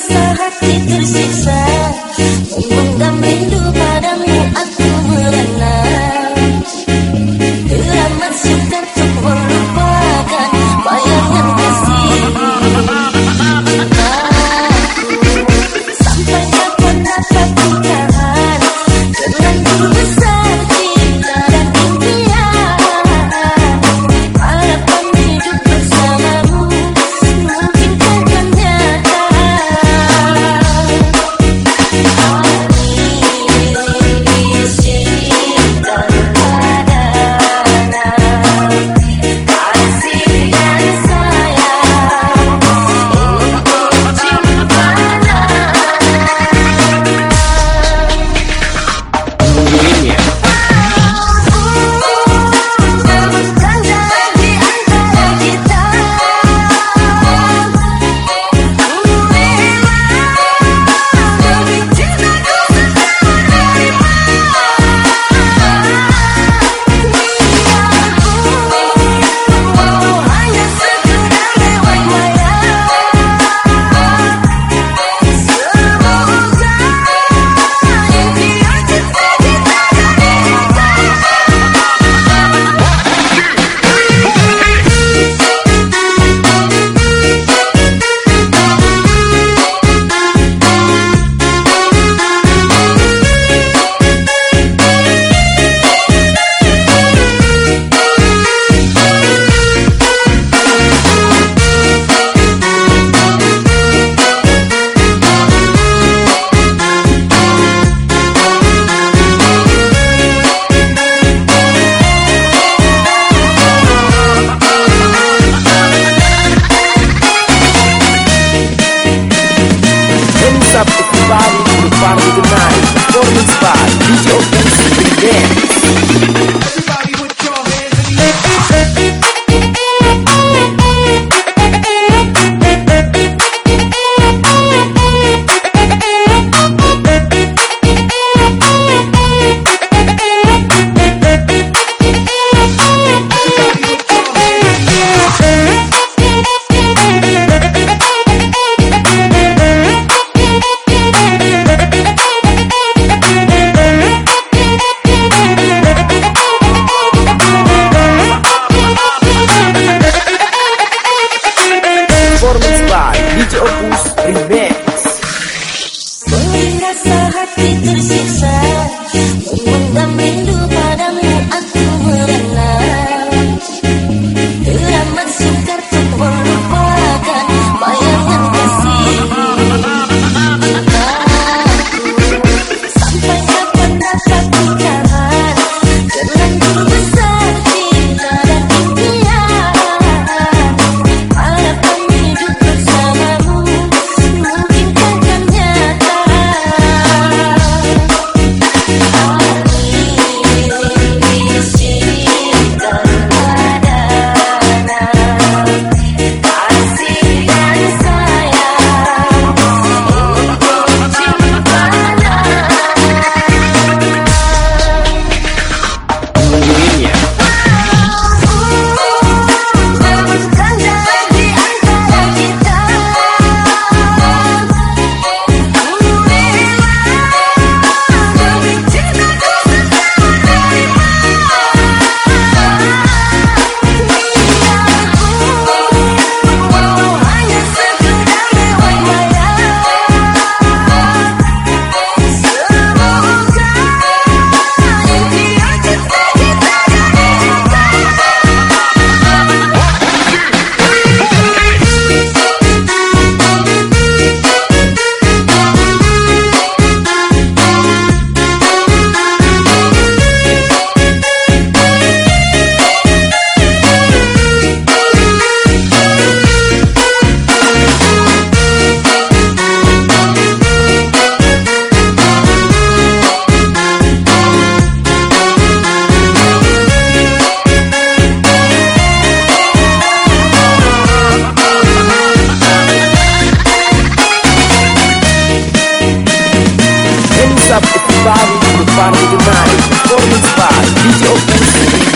rasa hati tersiksa. Memendam rindu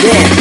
Yeah.